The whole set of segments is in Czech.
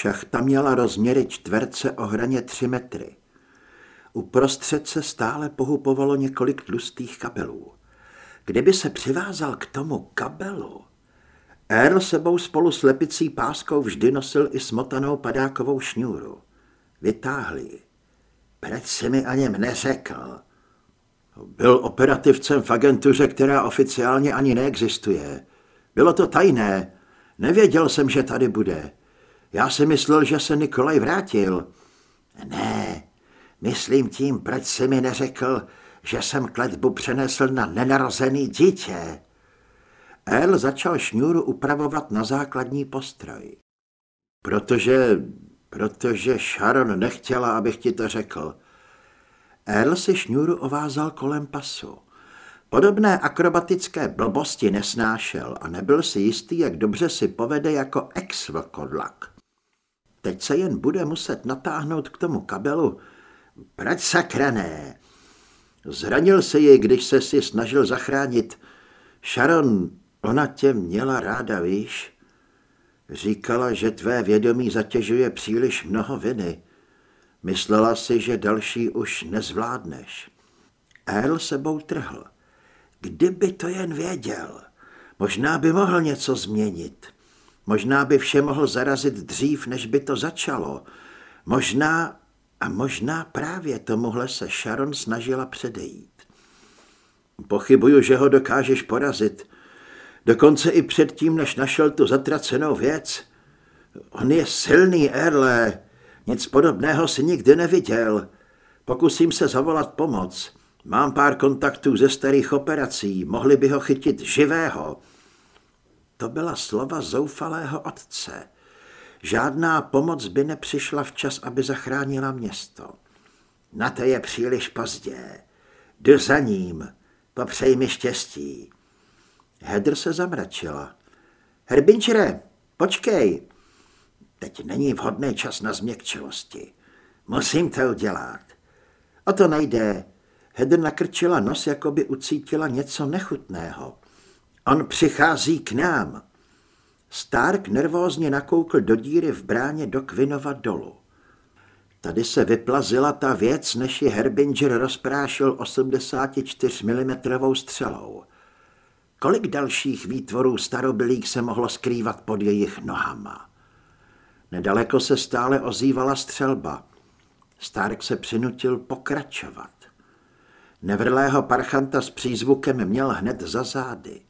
Šachta měla rozměry čtverce o hraně tři metry. Uprostřed se stále pohupovalo několik tlustých kabelů. Kdyby se přivázal k tomu kabelu... Earl sebou spolu s lepicí páskou vždy nosil i smotanou padákovou šňůru. Vytáhli. Proč si mi o něm neřekl? Byl operativcem v agentuře, která oficiálně ani neexistuje. Bylo to tajné. Nevěděl jsem, že tady bude. Já si myslel, že se Nikolaj vrátil. Ne, myslím tím, proč si mi neřekl, že jsem kletbu přenesl na nenarozený dítě. El začal šňůru upravovat na základní postroj. Protože, protože Sharon nechtěla, abych ti to řekl. El si šňůru ovázal kolem pasu. Podobné akrobatické blbosti nesnášel a nebyl si jistý, jak dobře si povede jako ex-vlkodlak. Teď se jen bude muset natáhnout k tomu kabelu. Proč sakrané? Zranil se jej, když se si snažil zachránit. Sharon, ona tě měla ráda, víš? Říkala, že tvé vědomí zatěžuje příliš mnoho viny. Myslela si, že další už nezvládneš. Earl sebou trhl. Kdyby to jen věděl, možná by mohl něco změnit. Možná by vše mohl zarazit dřív, než by to začalo. Možná a možná právě tomuhle se Sharon snažila předejít. Pochybuju, že ho dokážeš porazit. Dokonce i předtím, než našel tu zatracenou věc. On je silný, Erle. Nic podobného si nikdy neviděl. Pokusím se zavolat pomoc. Mám pár kontaktů ze starých operací. Mohli by ho chytit živého. To byla slova zoufalého otce. Žádná pomoc by nepřišla včas, aby zachránila město. Na to je příliš pozdě. Jdu za ním. Popřej mi štěstí. Hedr se zamračila. Herbinčere, počkej. Teď není vhodný čas na změkčilosti. Musím to udělat. O to nejde. Hedr nakrčila nos, jako by ucítila něco nechutného. On přichází k nám. Stark nervózně nakoukl do díry v bráně do Kvinova dolu. Tady se vyplazila ta věc, než ji Herbinger rozprášil 84 mm střelou. Kolik dalších výtvorů starobylých se mohlo skrývat pod jejich nohama? Nedaleko se stále ozývala střelba. Stark se přinutil pokračovat. Nevrlého parchanta s přízvukem měl hned za zády.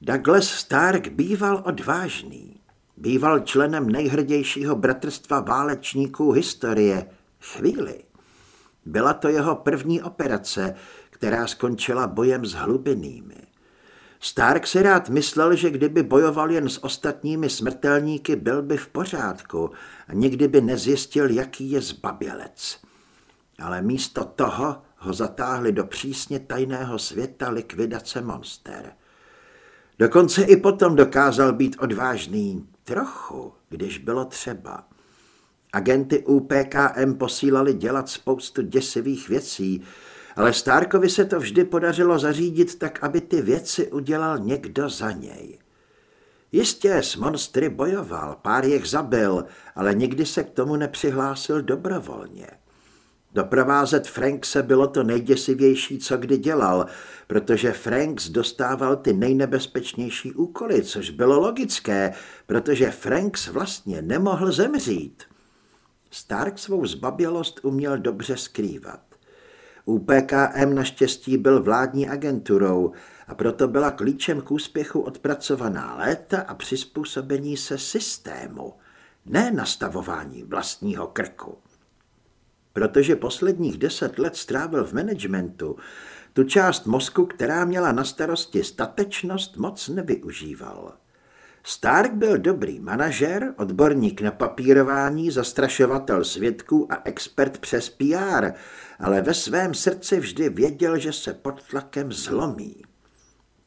Douglas Stark býval odvážný. Býval členem nejhrdějšího bratrstva válečníků historie. Chvíli. Byla to jeho první operace, která skončila bojem s hlubinými. Stark si rád myslel, že kdyby bojoval jen s ostatními smrtelníky, byl by v pořádku a nikdy by nezjistil, jaký je zbabělec. Ale místo toho ho zatáhli do přísně tajného světa likvidace monster – Dokonce i potom dokázal být odvážný trochu, když bylo třeba. Agenty UPKM posílali dělat spoustu děsivých věcí, ale Starkovi se to vždy podařilo zařídit tak, aby ty věci udělal někdo za něj. Jistě s monstry bojoval, pár jich zabil, ale nikdy se k tomu nepřihlásil dobrovolně. Doprovázet Frankse bylo to nejděsivější, co kdy dělal, protože Franks dostával ty nejnebezpečnější úkoly, což bylo logické, protože Franks vlastně nemohl zemřít. Stark svou zbabělost uměl dobře skrývat. UPKM naštěstí byl vládní agenturou a proto byla klíčem k úspěchu odpracovaná léta a přizpůsobení se systému, ne nastavování vlastního krku. Protože posledních deset let strávil v managementu, tu část mozku, která měla na starosti statečnost, moc nevyužíval. Stark byl dobrý manažer, odborník na papírování, zastrašovatel svědků a expert přes PR, ale ve svém srdci vždy věděl, že se pod tlakem zlomí.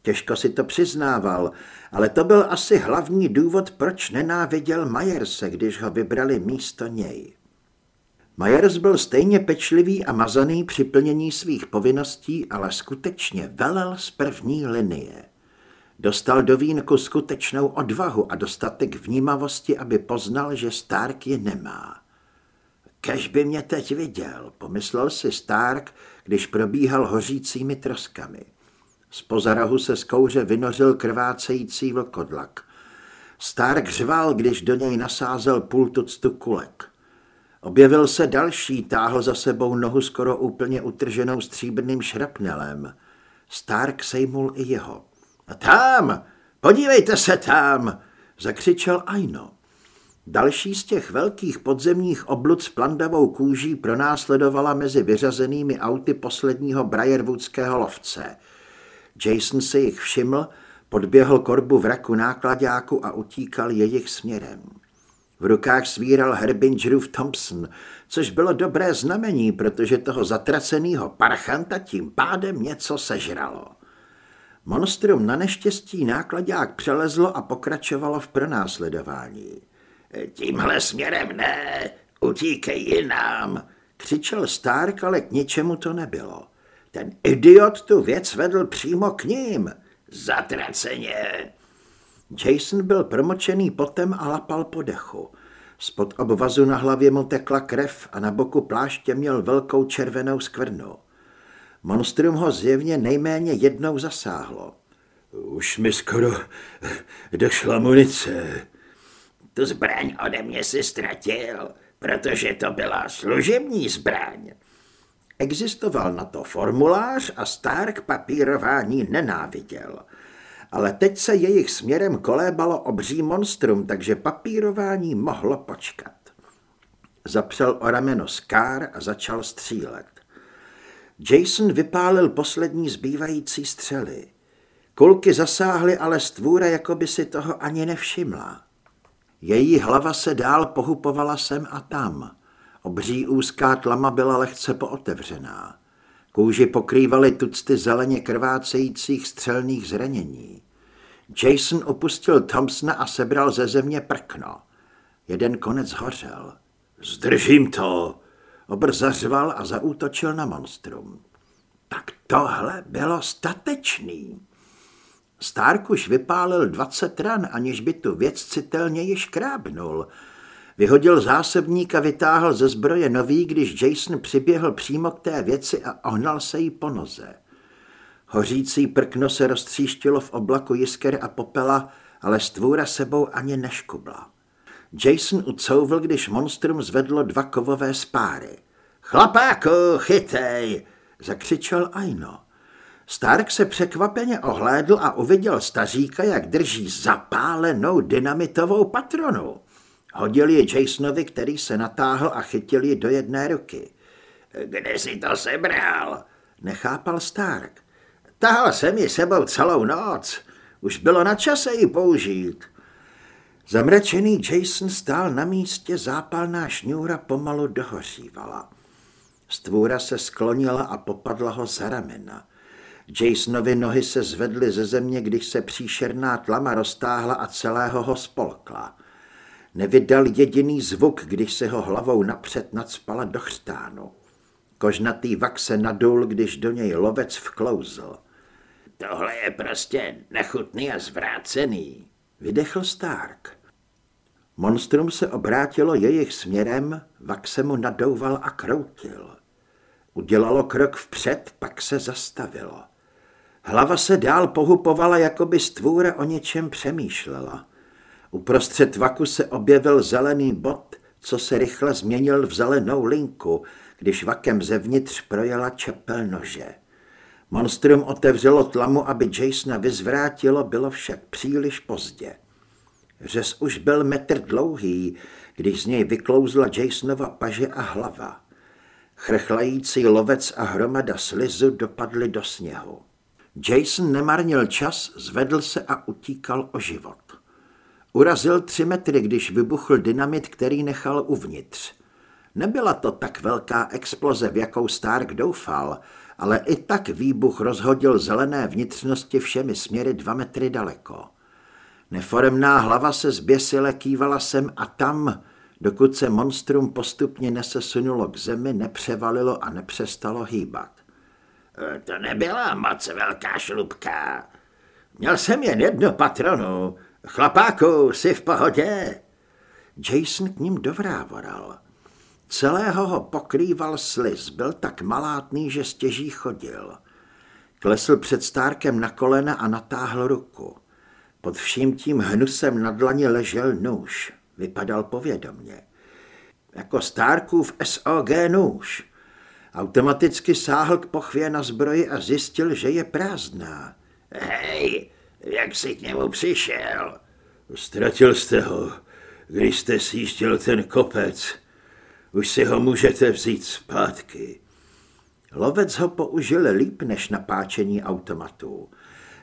Těžko si to přiznával, ale to byl asi hlavní důvod, proč nenáviděl Majerse, když ho vybrali místo něj. Majers byl stejně pečlivý a mazaný při plnění svých povinností, ale skutečně velel z první linie. Dostal do vínku skutečnou odvahu a dostatek vnímavosti, aby poznal, že Stark ji nemá. Kež by mě teď viděl, pomyslel si Stark, když probíhal hořícími troskami. Z pozarahu se z kouře vynořil krvácející vlkodlak. Stark řval, když do něj nasázel půl tuctu kulek. Objevil se další, táhl za sebou nohu skoro úplně utrženou stříbrným šrapnelem. Stark sejmul i jeho. A tam, podívejte se tam, zakřičel Aino. Další z těch velkých podzemních oblud s plandavou kůží pronásledovala mezi vyřazenými auty posledního Briarwoodského lovce. Jason si jich všiml, podběhl korbu v raku nákladáku a utíkal jejich směrem. V rukách svíral Herbingerův Thompson, což bylo dobré znamení, protože toho zatraceného parchanta tím pádem něco sežralo. Monstrum na neštěstí nákladák přelezlo a pokračovalo v pronásledování. Tímhle směrem ne, utíkej jinam, křičel Stark, ale k ničemu to nebylo. Ten idiot tu věc vedl přímo k ním. Zatraceně. Jason byl promočený potem a lapal po dechu. Spod obvazu na hlavě mu tekla krev a na boku pláště měl velkou červenou skvrnu. Monstrum ho zjevně nejméně jednou zasáhlo. Už mi skoro došla munice. Tu zbraň ode mě si ztratil, protože to byla služební zbraň. Existoval na to formulář a Stark papírování nenáviděl. Ale teď se jejich směrem kolébalo obří monstrum, takže papírování mohlo počkat. Zapřel o rameno Skár a začal střílet. Jason vypálil poslední zbývající střely. Kulky zasáhly ale stvůra, jako by si toho ani nevšimla. Její hlava se dál pohupovala sem a tam. Obří úzká tlama byla lehce pootevřená. Kůži pokrývaly tucty zeleně krvácejících střelných zranění. Jason opustil Thompsona a sebral ze země prkno. Jeden konec hořel. Zdržím to! Obr zařval a zaútočil na monstrum. Tak tohle bylo statečný. Stark už vypálil 20 ran, aniž by tu věc citelně již krábnul. Vyhodil zásobník a vytáhl ze zbroje nový, když Jason přiběhl přímo k té věci a ohnal se jí po noze. Hořící prkno se roztříštilo v oblaku jisker a popela, ale stvůra sebou ani neškubla. Jason ucouvl, když monstrum zvedlo dva kovové spáry. Chlapáku, chytej! zakřičel Aino. Stark se překvapeně ohlédl a uviděl staříka, jak drží zapálenou dynamitovou patronu. Hodil ji Jasonovi, který se natáhl a chytil ji do jedné ruky. Kde jsi to sebral? Nechápal Stark. Tahal jsem ji sebou celou noc. Už bylo na čase ji použít. Zamračený Jason stál na místě, zápalná šňůra pomalu dohořívala. Stvůra se sklonila a popadla ho za ramena. Jasonovi nohy se zvedly ze země, když se příšerná tlama roztáhla a celého ho spolkla. Nevydal jediný zvuk, když se ho hlavou napřed nadspala do chřtánu. Kožnatý vak se nadul, když do něj lovec vklouzl. Tohle je prostě nechutný a zvrácený, vydechl Stark. Monstrum se obrátilo jejich směrem, vak se mu nadouval a kroutil. Udělalo krok vpřed, pak se zastavilo. Hlava se dál pohupovala, jako by stvůra o něčem přemýšlela. Uprostřed vaku se objevil zelený bod, co se rychle změnil v zelenou linku, když vakem zevnitř projela čepel nože. Monstrum otevřelo tlamu, aby Jasona vyzvrátilo, bylo však příliš pozdě. Řez už byl metr dlouhý, když z něj vyklouzla Jasonova paže a hlava. Chrchlající lovec a hromada slizu dopadly do sněhu. Jason nemarnil čas, zvedl se a utíkal o život. Urazil tři metry, když vybuchl dynamit, který nechal uvnitř. Nebyla to tak velká exploze, v jakou Stark doufal, ale i tak výbuch rozhodil zelené vnitřnosti všemi směry dva metry daleko. Neforemná hlava se zběsile kývala sem a tam, dokud se monstrum postupně nesesunulo k zemi, nepřevalilo a nepřestalo hýbat. E, to nebyla moc velká šlubka. Měl jsem jen jednu patronu. Chlapáku, jsi v pohodě? Jason k ním dovrávoral. Celého ho pokrýval sliz, byl tak malátný, že stěží chodil. Klesl před stárkem na kolena a natáhl ruku. Pod vším tím hnusem na dlaně ležel nůž. Vypadal povědomně. Jako stárkův SOG nůž. Automaticky sáhl k pochvě na zbroji a zjistil, že je prázdná. Hej, jak jsi k němu přišel? Ztratil jste ho, když jste sjížděl ten kopec. Už si ho můžete vzít zpátky. Lovec ho použil líp než napáčení automatu.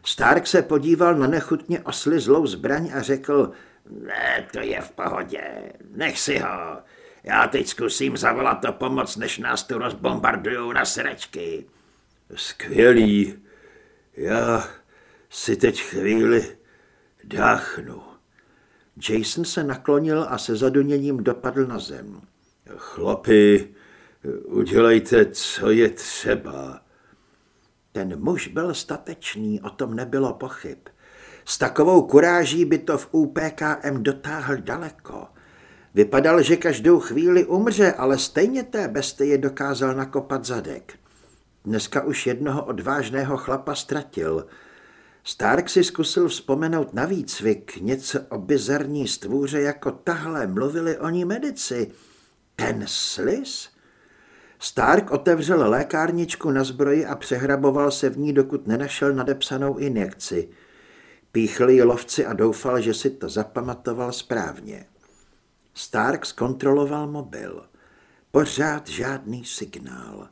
Stark se podíval na nechutně oslizlou zbraň a řekl, ne, to je v pohodě, nech si ho. Já teď zkusím zavolat to pomoc, než nás tu rozbombardujou na sračky. Skvělý. Já si teď chvíli dáchnu. Jason se naklonil a se zaduněním dopadl na zem. Chlapi, udělejte, co je třeba. Ten muž byl statečný, o tom nebylo pochyb. S takovou kuráží by to v UPKM dotáhl daleko. Vypadal, že každou chvíli umře, ale stejně té bestie dokázal nakopat zadek. Dneska už jednoho odvážného chlapa ztratil. Stark si zkusil vzpomenout na výcvik, něco o bizarní stvůře jako tahle, mluvili o ní medici. Ten slis? Stark otevřel lékárničku na zbroji a přehraboval se v ní, dokud nenašel nadepsanou injekci. Píchl ji lovci a doufal, že si to zapamatoval správně. Stark zkontroloval mobil. Pořád žádný signál.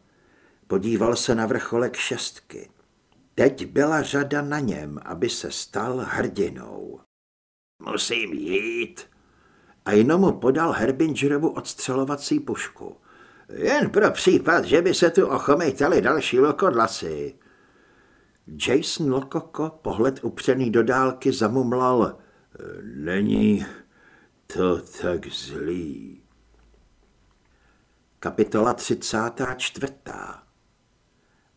Podíval se na vrcholek šestky. Teď byla řada na něm, aby se stal hrdinou. Musím jít. A jenom mu podal Herbingerovu odstřelovací pušku. Jen pro případ, že by se tu ochomejtali další lokodlasy. Jason Lokoko, pohled upřený do dálky, zamumlal. Není to tak zlý. Kapitola 34.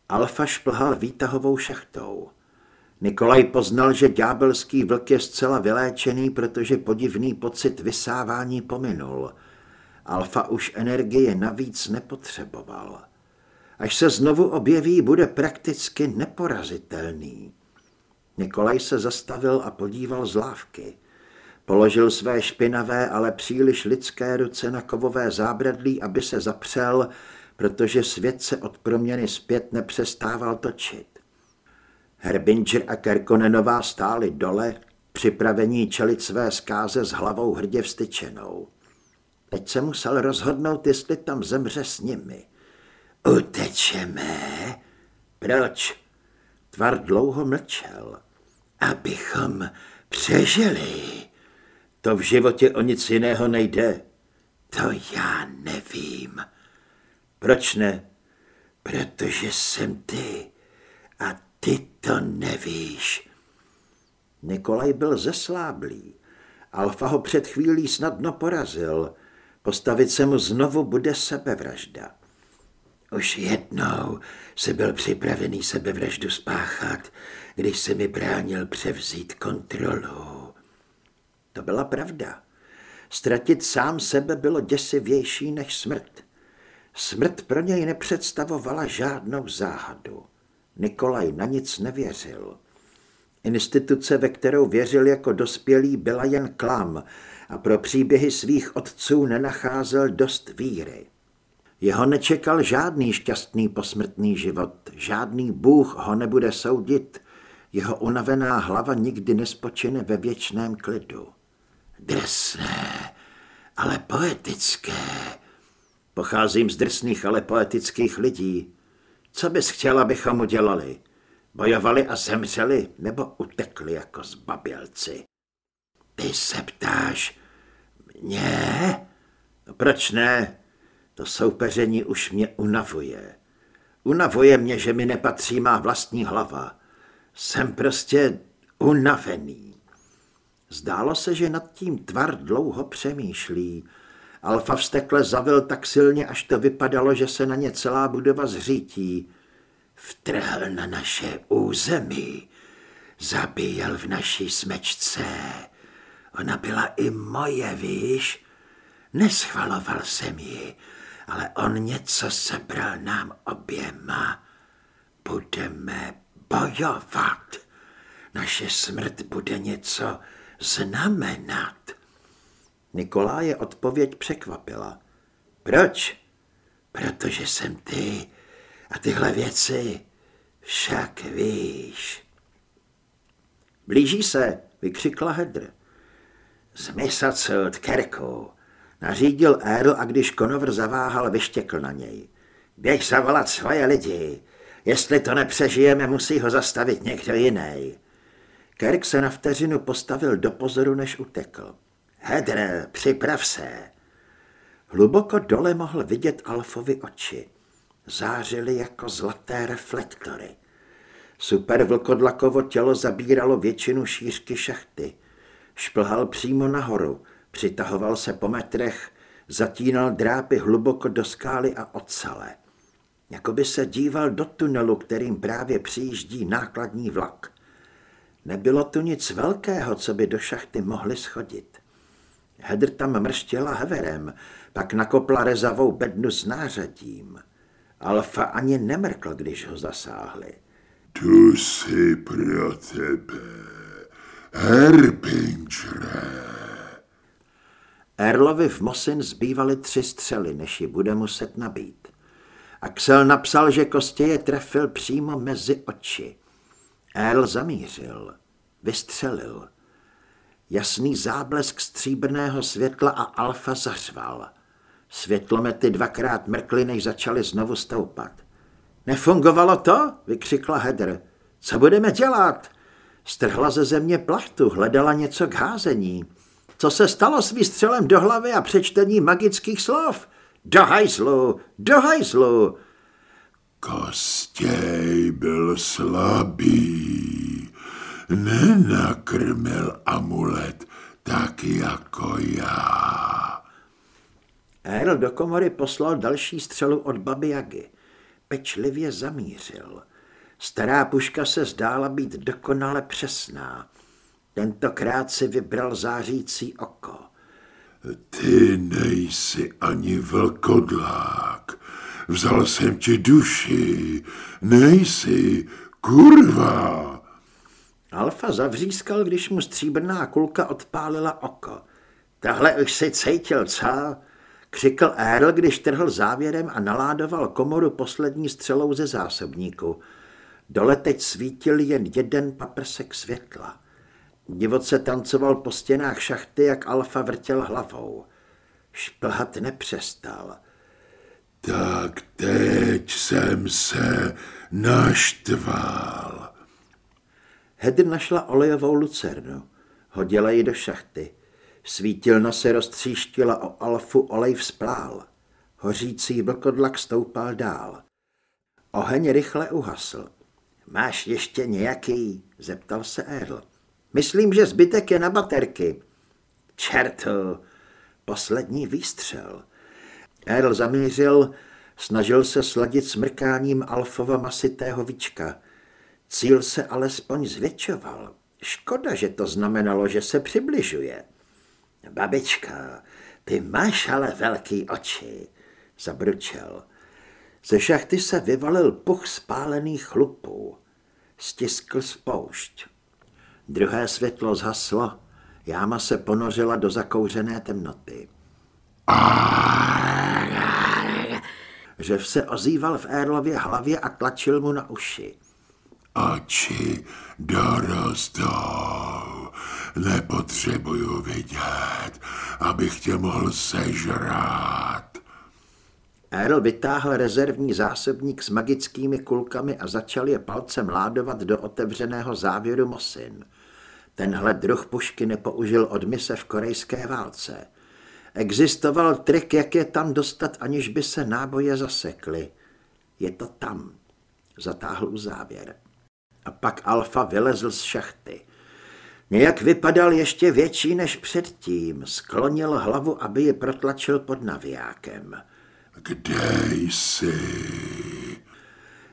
Alfa šplhal výtahovou šachtou. Nikolaj poznal, že ďábelský vlk je zcela vyléčený, protože podivný pocit vysávání pominul. Alfa už energie navíc nepotřeboval. Až se znovu objeví, bude prakticky neporazitelný. Nikolaj se zastavil a podíval z lávky. Položil své špinavé, ale příliš lidské ruce na kovové zábradlí, aby se zapřel, protože svět se od proměny zpět nepřestával točit. Herbinger a Kerkonenová stáli dole, připravení čelit své zkáze s hlavou hrdě vstyčenou. Teď se musel rozhodnout, jestli tam zemře s nimi. Utečeme? Proč? Tvar dlouho mlčel. Abychom přežili. To v životě o nic jiného nejde. To já nevím. Proč ne? Protože jsem ty a ty to nevíš. Nikolaj byl zesláblý. Alfa ho před chvílí snadno porazil. Postavit se mu znovu bude sebevražda. Už jednou se byl připravený sebevraždu spáchat, když se mi bránil převzít kontrolu. To byla pravda. Ztratit sám sebe bylo děsivější než smrt. Smrt pro něj nepředstavovala žádnou záhadu. Nikolaj na nic nevěřil. Instituce, ve kterou věřil jako dospělý, byla jen klam a pro příběhy svých otců nenacházel dost víry. Jeho nečekal žádný šťastný posmrtný život, žádný bůh ho nebude soudit, jeho unavená hlava nikdy nespočine ve věčném klidu. Drsné, ale poetické. Pocházím z drsných, ale poetických lidí. Co bys chtěl, abychom udělali? Bojovali a zemřeli, nebo utekli jako zbabělci? Ty se ptáš mě? No proč ne? To soupeření už mě unavuje. Unavuje mě, že mi nepatří má vlastní hlava. Jsem prostě unavený. Zdálo se, že nad tím tvar dlouho přemýšlí. Alfa vstekle zavil tak silně, až to vypadalo, že se na ně celá budova zřítí. Vtrhl na naše území. zabíjel v naší smečce. Ona byla i moje, víš? Neschvaloval jsem ji, ale on něco sebral nám oběma. Budeme bojovat. Naše smrt bude něco znamenat. Nikoláje odpověď překvapila. Proč? Protože jsem ty a tyhle věci však víš. Blíží se, vykřikla Hedr. Zmysl se od Kerku, nařídil Earl a když Konovr zaváhal, vyštěkl na něj. Běž zavolat svoje lidi. Jestli to nepřežijeme, musí ho zastavit někdo jiný. Kerk se na vteřinu postavil do pozoru, než utekl. Hedr, připrav se. Hluboko dole mohl vidět Alfovi oči. Zářily jako zlaté reflektory. Super vlkodlakovo tělo zabíralo většinu šířky šachty. Šplhal přímo nahoru, přitahoval se po metrech, zatínal drápy hluboko do skály a ocale. Jakoby se díval do tunelu, kterým právě přijíždí nákladní vlak. Nebylo tu nic velkého, co by do šachty mohli schodit. Hedr tam mrštěla heverem, pak nakopla rezavou bednu s nářadím. Alfa ani nemrkl, když ho zasáhli. Tu si pro tebe, Herbingere. Erlovi v Mosin zbývaly tři střely, než ji bude muset nabít. Axel napsal, že kostě je trefil přímo mezi oči. Erl zamířil, vystřelil. Jasný záblesk stříbrného světla a Alfa zařval. Světlomety dvakrát mrkly, než začaly znovu stoupat. Nefungovalo to? vykřikla Hedr. Co budeme dělat? Strhla ze země plachtu, hledala něco k házení. Co se stalo s výstřelem do hlavy a přečtení magických slov? Do hajzlu, do hajzlu! Kostěj byl slabý, nenakrmil amulet tak jako já. Earl do komory poslal další střelu od baby Jagy. Pečlivě zamířil. Stará puška se zdála být dokonale přesná. Tentokrát si vybral zářící oko. Ty nejsi ani vlkodlák. Vzal jsem ti duši. Nejsi, kurva. Alfa zavřískal, když mu stříbrná kulka odpálila oko. Tahle už si cítil, co? Křikl Earl, když trhl závěrem a naládoval komoru poslední střelou ze zásobníku. Dole teď svítil jen jeden paprsek světla. Divoce tancoval po stěnách šachty, jak Alfa vrtěl hlavou. Šplhat nepřestal. Tak teď jsem se naštval. Hedr našla olejovou lucernu. Hodila ji do šachty. Svítilna se roztříštila o Alfu, olej vzplál. Hořící vlkodlak stoupal dál. Oheň rychle uhasl. Máš ještě nějaký? zeptal se Earl. Myslím, že zbytek je na baterky. Čertu, poslední výstřel. Earl zamířil, snažil se sladit smrkáním Alfova masitého víčka. Cíl se alespoň zvětšoval. Škoda, že to znamenalo, že se přibližuje. Babička, ty máš ale velký oči, zabručel. Ze šachty se vyvalil puch spálených chlupů. Stiskl spoušť. Druhé světlo zhaslo, jáma se ponořila do zakouřené temnoty. Řev se ozýval v Erlově hlavě a tlačil mu na uši. Oči dorostou. Nepotřebuju vidět, abych tě mohl sežrát. Erl vytáhl rezervní zásobník s magickými kulkami a začal je palcem ládovat do otevřeného závěru Mosin. Tenhle druh pušky nepoužil od mise v korejské válce. Existoval trik, jak je tam dostat, aniž by se náboje zasekly. Je to tam. Zatáhl u závěr. A pak Alfa vylezl z šachty. Nějak vypadal ještě větší než předtím. Sklonil hlavu, aby je protlačil pod navijákem. Kde jsi?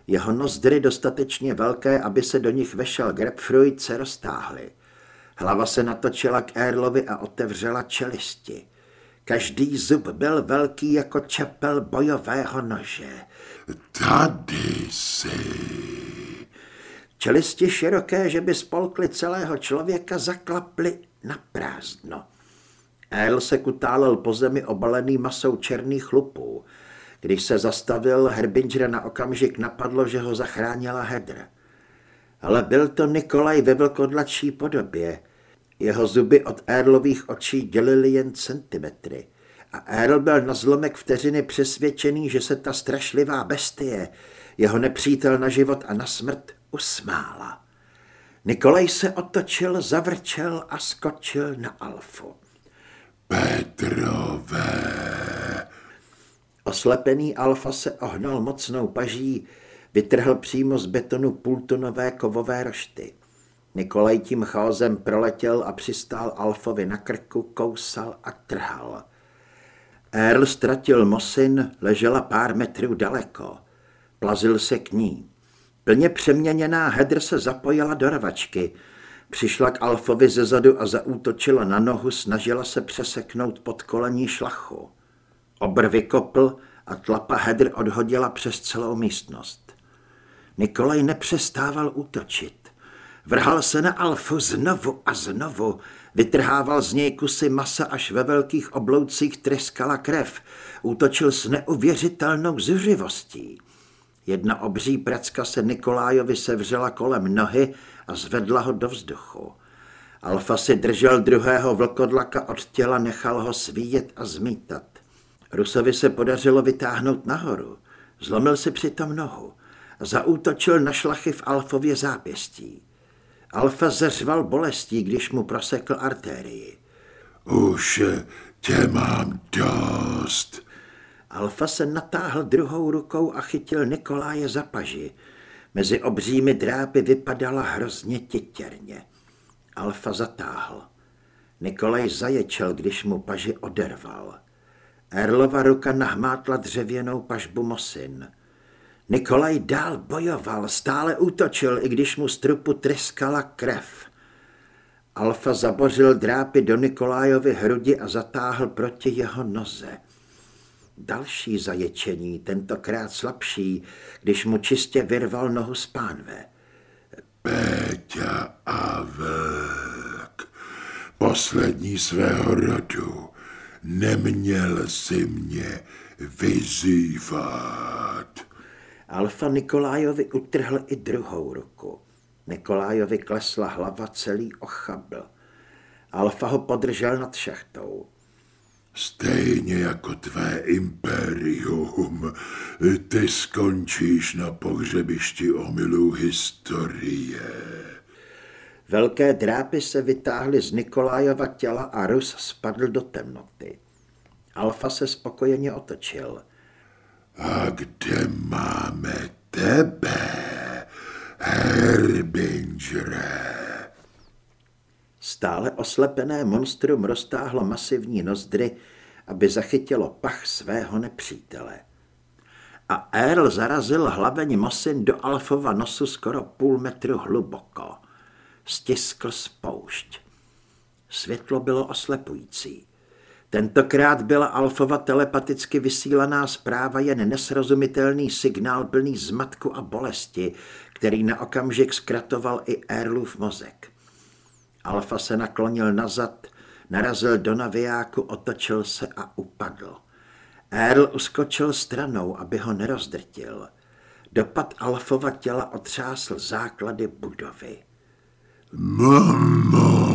Jeho nozdry dostatečně velké, aby se do nich vešel grapefruit, se roztáhly. Hlava se natočila k Erlovi a otevřela čelisti. Každý zub byl velký jako čepel bojového nože. Tady jsi. Čelisti široké, že by spolkly celého člověka, zaklaply na prázdno. El se kutálel po zemi obalený masou černých chlupů. Když se zastavil, Herbingera na okamžik napadlo, že ho zachránila Hedr. Ale byl to Nikolaj ve vlkodlačí podobě. Jeho zuby od Erlových očí dělily jen centimetry. A Erl byl na zlomek vteřiny přesvědčený, že se ta strašlivá bestie, jeho nepřítel na život a na smrt, usmála. Nikolaj se otočil, zavrčel a skočil na Alfu. Petrové. Oslepený Alfa se ohnal mocnou paží, vytrhl přímo z betonu půltonové kovové rošty. Nikolaj tím chaosem proletěl a přistál Alfovi na krku, kousal a trhal. Earl ztratil Mosin, ležela pár metrů daleko. Plazil se k ní. Plně přeměněná Hedr se zapojila do rvačky. Přišla k Alfovi ze zadu a zaútočila na nohu, snažila se přeseknout pod kolení šlachu. Obr vykopl a tlapa Hedr odhodila přes celou místnost. Nikolaj nepřestával útočit. Vrhal se na Alfu znovu a znovu, vytrhával z něj kusy masa, až ve velkých obloucích treskala krev. Útočil s neuvěřitelnou zuřivostí. Jedna obří pracka se Nikolájovi sevřela kolem nohy a zvedla ho do vzduchu. Alfa si držel druhého vlkodlaka od těla, nechal ho svíjet a zmítat. Rusovi se podařilo vytáhnout nahoru. Zlomil si přitom nohu zaútočil na šlachy v Alfově zápěstí. Alfa zařval bolestí, když mu prosekl artérii. Už tě mám dost. Alfa se natáhl druhou rukou a chytil Nikoláje za paži. Mezi obřími drápy vypadala hrozně titěrně. Alfa zatáhl. Nikolaj zaječel, když mu paži oderval. Erlova ruka nahmátla dřevěnou pažbu Mosin. Nikolaj dál bojoval, stále útočil, i když mu z trupu treskala krev. Alfa zabořil drápy do Nikolájovy hrudi a zatáhl proti jeho noze. Další zaječení, tentokrát slabší, když mu čistě vyrval nohu z pánve. Péťa a vlk, poslední svého rodu, neměl si mě vyzývat. Alfa Nikolájovi utrhl i druhou ruku. Nikolájovi klesla hlava celý ochabl. Alfa ho podržel nad šachtou. Stejně jako tvé impérium, ty skončíš na pohřebišti omylů historie. Velké drápy se vytáhly z Nikolájova těla a Rus spadl do temnoty. Alfa se spokojeně otočil. A kde máme tebe, Herbingere? Stále oslepené monstrum roztáhlo masivní nozdry, aby zachytilo pach svého nepřítele. A Earl zarazil hlaveň Mosin do Alfova nosu skoro půl metru hluboko. Stiskl spoušť. Světlo bylo oslepující. Tentokrát byla Alfova telepaticky vysílaná zpráva jen nesrozumitelný signál plný zmatku a bolesti, který na okamžik zkratoval i Earlův mozek. Alfa se naklonil nazad, narazil do navijáku, otočil se a upadl. Earl uskočil stranou, aby ho nerozdrtil. Dopad Alfova těla otřásl základy budovy. Mama!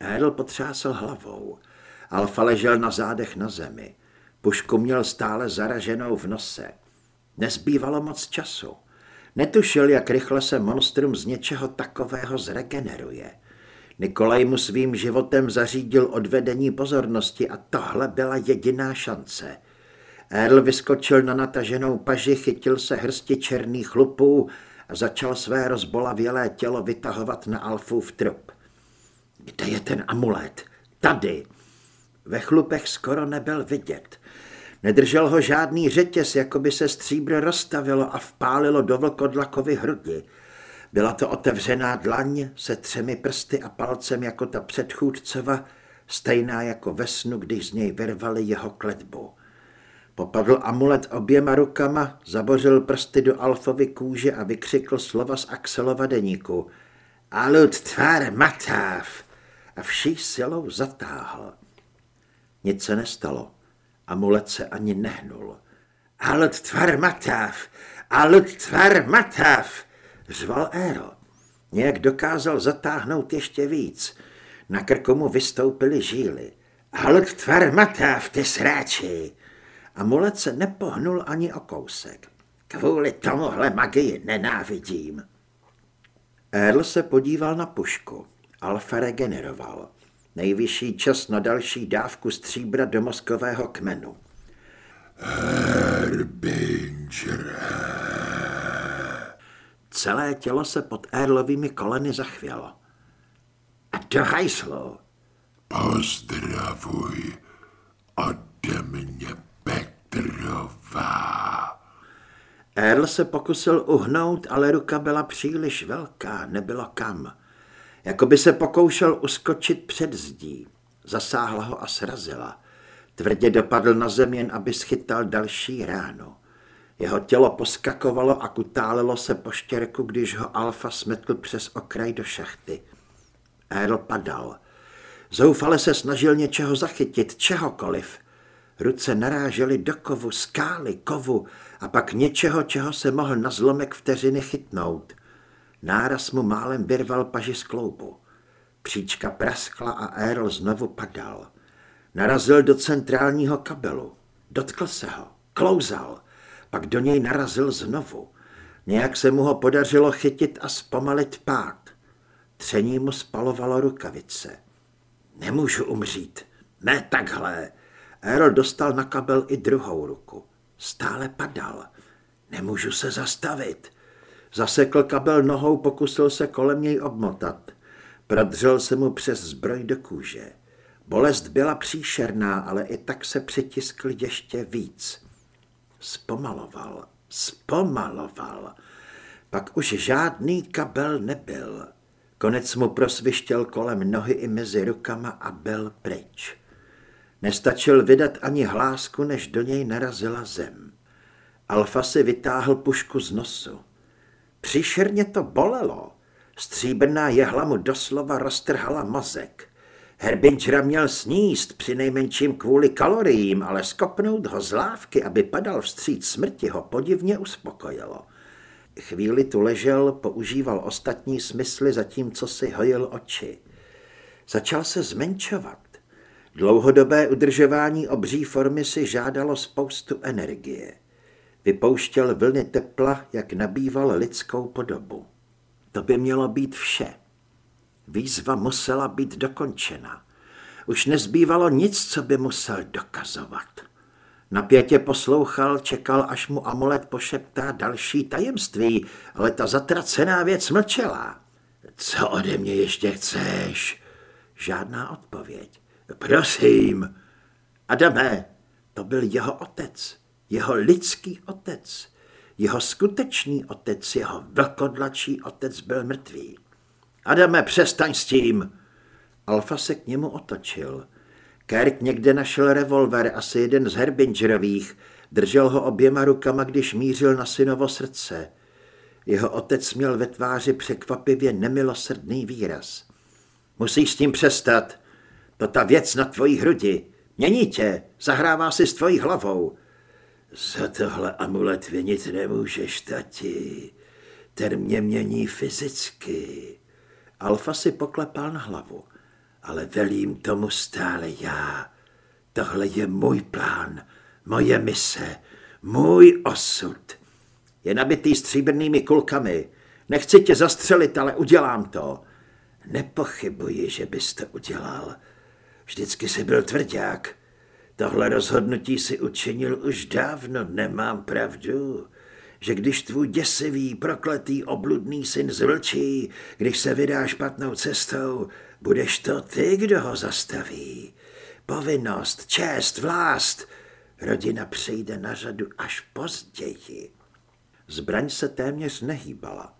Earl potřásl hlavou. Alfa ležel na zádech na zemi. Pušku měl stále zaraženou v nose. Nezbývalo moc času. Netušil, jak rychle se monstrum z něčeho takového zregeneruje. Nikolaj mu svým životem zařídil odvedení pozornosti a tohle byla jediná šance. Earl vyskočil na nataženou paži, chytil se hrsti černých chlupů a začal své rozbolavělé tělo vytahovat na Alfův trup. Kde je ten amulet? Tady! Ve chlupech skoro nebyl vidět. Nedržel ho žádný řetěz, jako by se stříbro rozstavilo a vpálilo do vlkodlakovy hrudi. Byla to otevřená dlaň se třemi prsty a palcem jako ta předchůdcova, stejná jako ve snu, když z něj vyrvali jeho kletbu. Popadl amulet oběma rukama, zabořil prsty do Alfovy kůže a vykřikl slova z Axelova deníku. Alut tvar matáv! A vší silou zatáhl. Nic se nestalo. Amulet se ani nehnul. Alut tvar matáv! Alut tvar matáv! Řval Éro. Nějak dokázal zatáhnout ještě víc. Na krku mu vystoupily žíly. Alut tvar matáv, ty sráči! Amulet se nepohnul ani o kousek. Kvůli tomuhle magii nenávidím. Earl se podíval na pušku. Alfa regeneroval. Nejvyšší čas na další dávku stříbra do mozkového kmenu. Herbinger. Celé tělo se pod Erlovými koleny zachvělo. A do hajslu. Pozdravuj ode mě Petrová. Earl se pokusil uhnout, ale ruka byla příliš velká, nebylo kam. Jako by se pokoušel uskočit před zdí. Zasáhla ho a srazila. Tvrdě dopadl na zem jen, aby schytal další ránu. Jeho tělo poskakovalo a kutálelo se po štěrku, když ho Alfa smetl přes okraj do šachty. Earl padal. Zoufale se snažil něčeho zachytit, čehokoliv. Ruce narážely do kovu, skály, kovu a pak něčeho, čeho se mohl na zlomek vteřiny chytnout. Náraz mu málem vyrval paži z kloubu. Příčka praskla a Earl znovu padal. Narazil do centrálního kabelu. Dotkl se ho. Klouzal. Pak do něj narazil znovu. Nějak se mu ho podařilo chytit a zpomalit pád. Tření mu spalovalo rukavice. Nemůžu umřít. Ne takhle. Errol dostal na kabel i druhou ruku. Stále padal. Nemůžu se zastavit. Zasekl kabel nohou, pokusil se kolem něj obmotat. Prodřel se mu přes zbroj do kůže. Bolest byla příšerná, ale i tak se přitiskl ještě víc. Zpomaloval, zpomaloval. Pak už žádný kabel nebyl. Konec mu prosvištěl kolem nohy i mezi rukama a byl pryč. Nestačil vydat ani hlásku, než do něj narazila zem. Alfa si vytáhl pušku z nosu. Příšerně to bolelo. Stříbrná jehla mu doslova roztrhala mozek. Herbingera měl sníst, při nejmenším kvůli kaloriím, ale skopnout ho z lávky, aby padal vstříc smrti, ho podivně uspokojilo. Chvíli tu ležel, používal ostatní smysly, zatímco si hojil oči. Začal se zmenšovat. Dlouhodobé udržování obří formy si žádalo spoustu energie. Vypouštěl vlny tepla, jak nabýval lidskou podobu. To by mělo být vše. Výzva musela být dokončena. Už nezbývalo nic, co by musel dokazovat. Napětě poslouchal, čekal, až mu amulet pošeptá další tajemství, ale ta zatracená věc mlčela. Co ode mě ještě chceš? Žádná odpověď. Prosím. Adame, to byl jeho otec, jeho lidský otec, jeho skutečný otec, jeho vlkodlačí otec byl mrtvý. Adame, přestaň s tím. Alfa se k němu otočil. Kirk někde našel revolver, asi jeden z Herbingerových, držel ho oběma rukama, když mířil na synovo srdce. Jeho otec měl ve tváři překvapivě nemilosrdný výraz. Musíš s tím přestat, to ta věc na tvojí hrudi. Mění tě, zahrává si s tvojí hlavou. Za tohle amulet vinit nemůžeš, tati. Ten mě mění fyzicky. Alfa si poklepal na hlavu. Ale velím tomu stále já. Tohle je můj plán, moje mise, můj osud. Je nabitý stříbrnými kulkami. Nechci tě zastřelit, ale udělám to. Nepochybuji, že bys to udělal. Vždycky jsi byl tvrdák. Tohle rozhodnutí si učinil už dávno, nemám pravdu. Že když tvůj děsivý, prokletý, obludný syn zvlčí, když se vydá špatnou cestou, budeš to ty, kdo ho zastaví. povinnost, čest, vlast. Rodina přijde na řadu až později. Zbraň se téměř nehýbala.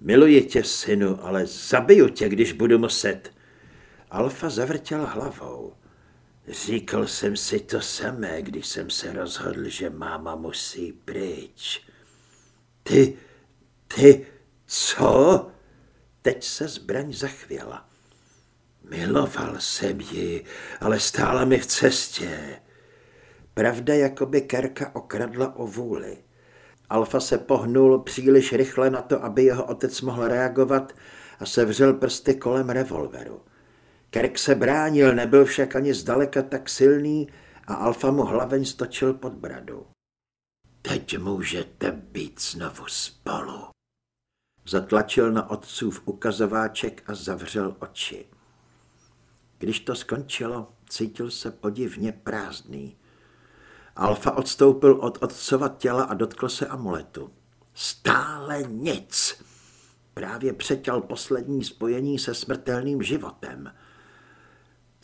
Miluji tě, synu, ale zabiju tě, když budu muset. Alfa zavrtěl hlavou. Říkal jsem si to samé, když jsem se rozhodl, že máma musí pryč. Ty, ty, co? Teď se zbraň zachvěla. Miloval jsem ji, ale stála mi v cestě. Pravda jako by Kerka okradla o vůli. Alfa se pohnul příliš rychle na to, aby jeho otec mohl reagovat a sevřel prsty kolem revolveru. Kerk se bránil, nebyl však ani zdaleka tak silný a Alfa mu hlaveň stočil pod bradu. Teď můžete být znovu spolu. Zatlačil na otcův ukazováček a zavřel oči. Když to skončilo, cítil se podivně prázdný. Alfa odstoupil od otcova těla a dotkl se amuletu. Stále nic. Právě přetěl poslední spojení se smrtelným životem.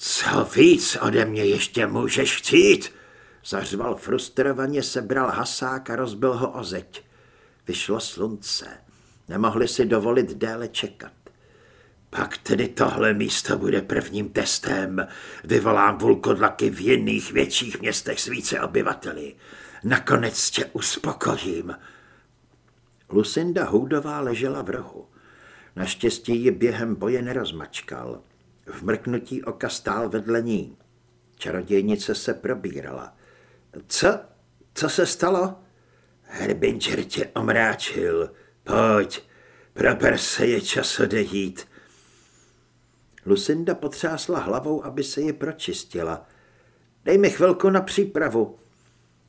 Co víc ode mě ještě můžeš chtít? Zařval frustrovaně, sebral hasák a rozbil ho o zeď. Vyšlo slunce. Nemohli si dovolit déle čekat. Pak tedy tohle místo bude prvním testem. Vyvolám vulkodlaky v jiných větších městech s více obyvateli. Nakonec tě uspokojím. Lucinda Houdová ležela v rohu. Naštěstí ji během boje nerozmačkal. V mrknutí oka stál vedle ní. Čarodějnice se probírala. Co? Co se stalo? Herbinger tě omráčil. Pojď, prober se je čas odejít. Lucinda potřásla hlavou, aby se ji pročistila. Dej mi chvilku na přípravu.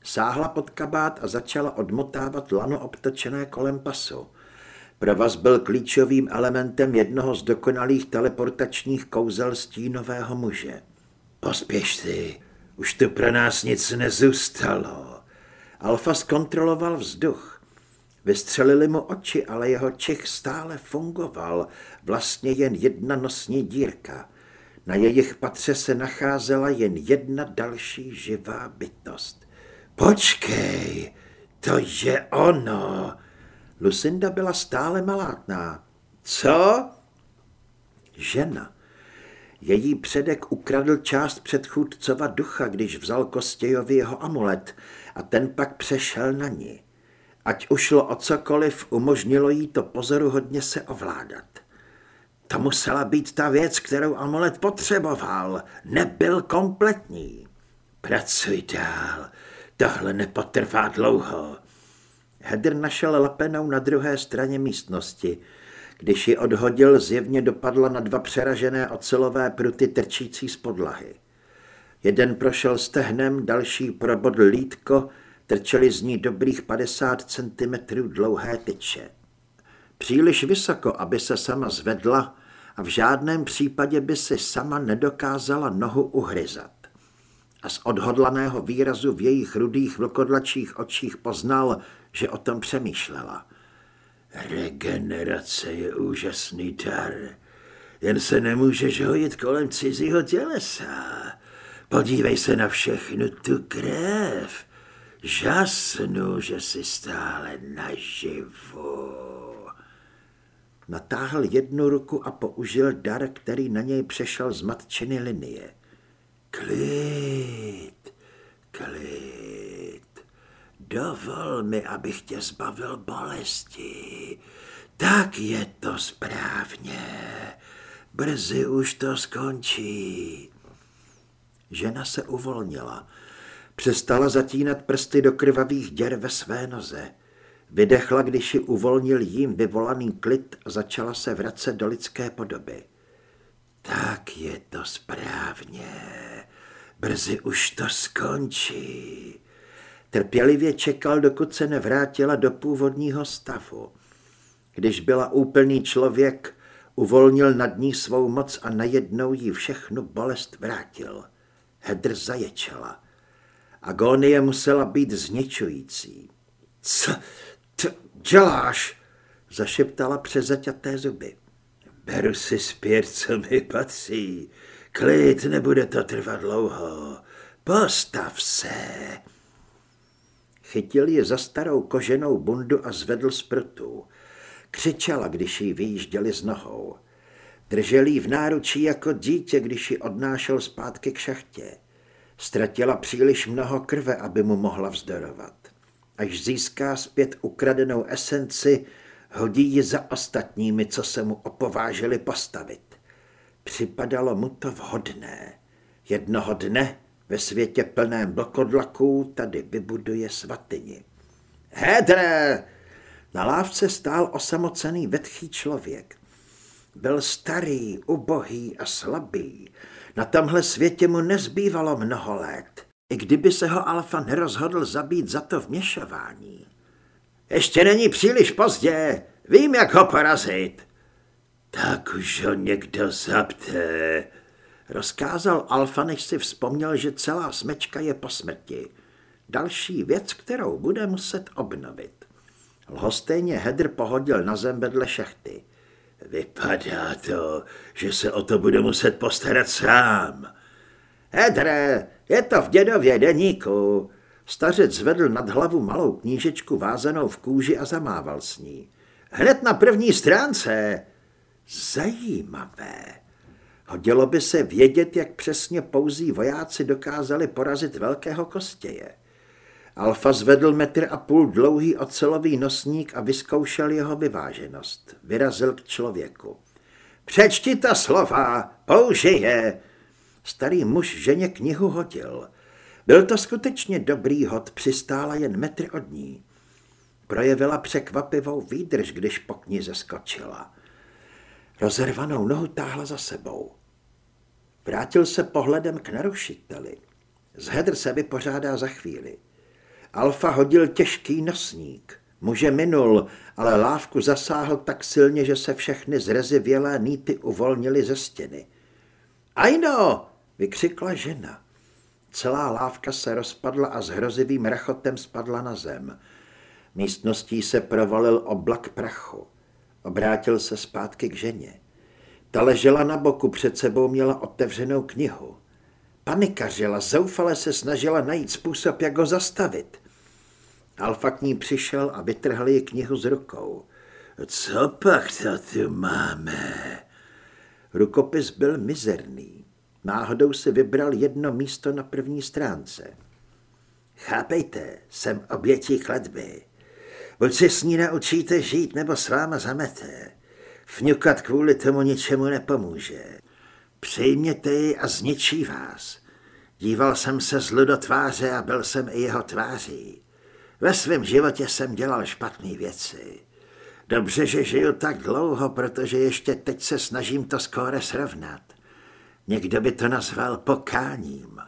Sáhla pod kabát a začala odmotávat lano obtočené kolem pasu. Provaz byl klíčovým elementem jednoho z dokonalých teleportačních kouzel stínového muže. Pospěš si, už tu pro nás nic nezůstalo. Alfa zkontroloval vzduch. Vystřelili mu oči, ale jeho čich stále fungoval, vlastně jen jedna nosní dírka. Na jejich patře se nacházela jen jedna další živá bytost. Počkej, to je ono. Lucinda byla stále malátná. Co? Žena. Její předek ukradl část předchůdcova ducha, když vzal Kostějovi jeho amulet a ten pak přešel na ní. Ať ušlo o cokoliv, umožnilo jí to pozoruhodně se ovládat. To musela být ta věc, kterou amulet potřeboval. Nebyl kompletní. Pracuj dál. Tohle nepotrvá dlouho. Hedr našel lapenou na druhé straně místnosti. Když ji odhodil, zjevně dopadla na dva přeražené ocelové pruty trčící z podlahy. Jeden prošel stehnem, další probodl lítko, trčely z ní dobrých 50 cm dlouhé tyče. Příliš vysoko, aby se sama zvedla a v žádném případě by si sama nedokázala nohu uhryzat. A z odhodlaného výrazu v jejich rudých vlkodlačích očích poznal, že o tom přemýšlela. Regenerace je úžasný dar, jen se nemůžeš hojit kolem cizího tělesa. Podívej se na všechnu tu krev. Žasnu, že jsi stále naživu. Natáhl jednu ruku a použil dar, který na něj přešel z matčiny linie. Klid, klid. Dovol mi, abych tě zbavil bolesti. Tak je to správně. Brzy už to skončí. Žena se uvolnila. Přestala zatínat prsty do krvavých děr ve své noze. Vydechla, když ji uvolnil jím vyvolaný klid a začala se vracet do lidské podoby. Tak je to správně. Brzy už to skončí. Trpělivě čekal, dokud se nevrátila do původního stavu. Když byla úplný člověk, uvolnil nad ní svou moc a najednou jí všechnu bolest vrátil. Hedr zaječela. Agonie musela být zničující. Co to děláš? Zašeptala přes zaťaté zuby. Beru si zpět, co mi patří. Klid, nebude to trvat dlouho. Postav se. Chytil ji za starou koženou bundu a zvedl z prutů. Křičela, když ji vyjížděli z nohou. Držel v náručí jako dítě, když ji odnášel zpátky k šachtě. Ztratila příliš mnoho krve, aby mu mohla vzdorovat. Až získá zpět ukradenou esenci, hodí ji za ostatními, co se mu opovážili postavit. Připadalo mu to vhodné. Jednoho dne ve světě plném blokodlaků tady vybuduje svatyni. Hedre! Na lávce stál osamocený vetchý člověk. Byl starý, ubohý a slabý. Na tomhle světě mu nezbývalo mnoho let, i kdyby se ho Alfa nerozhodl zabít za to vměšování. Ještě není příliš pozdě, vím, jak ho porazit. Tak už ho někdo zapte, rozkázal Alfa, než si vzpomněl, že celá smečka je po smrti. Další věc, kterou bude muset obnovit. Lhostejně Hedr pohodil na zem vedle šachty. Vypadá to, že se o to bude muset postarat sám. Hedre, je to v dědově deníku. Stařec zvedl nad hlavu malou knížečku vázanou v kůži a zamával s ní. Hned na první stránce. Zajímavé. Hodilo by se vědět, jak přesně pouzí vojáci dokázali porazit velkého kostěje. Alfa zvedl metr a půl dlouhý ocelový nosník a vyzkoušel jeho vyváženost. Vyrazil k člověku. Přečti ta slova, použije. Starý muž ženě knihu hodil. Byl to skutečně dobrý hod, přistála jen metr od ní. Projevila překvapivou výdrž, když po knize skočila. Rozervanou nohu táhla za sebou. Vrátil se pohledem k narušiteli. Z Hedr se vypořádá za chvíli. Alfa hodil těžký nosník. Muže minul, ale lávku zasáhl tak silně, že se všechny zrezivělé nýty uvolnily ze stěny. Ajno! vykřikla žena. Celá lávka se rozpadla a s hrozivým rachotem spadla na zem. Místností se provalil oblak prachu. Obrátil se zpátky k ženě. Ta ležela na boku, před sebou měla otevřenou knihu. Panikařila, zoufale se snažila najít způsob, jak ho zastavit. Alfa k ní přišel a vytrhl ji knihu z rukou. Co pak to tu máme? Rukopis byl mizerný. Náhodou si vybral jedno místo na první stránce. Chápejte, jsem obětí kletby. Buď si s ní naučíte žít, nebo s váma zamete. Vňukat kvůli tomu ničemu nepomůže. Přijměte ji a zničí vás. Díval jsem se zlu do tváře a byl jsem i jeho tváří. Ve svém životě jsem dělal špatné věci. Dobře, že žiju tak dlouho, protože ještě teď se snažím to skóre srovnat. Někdo by to nazval pokáním.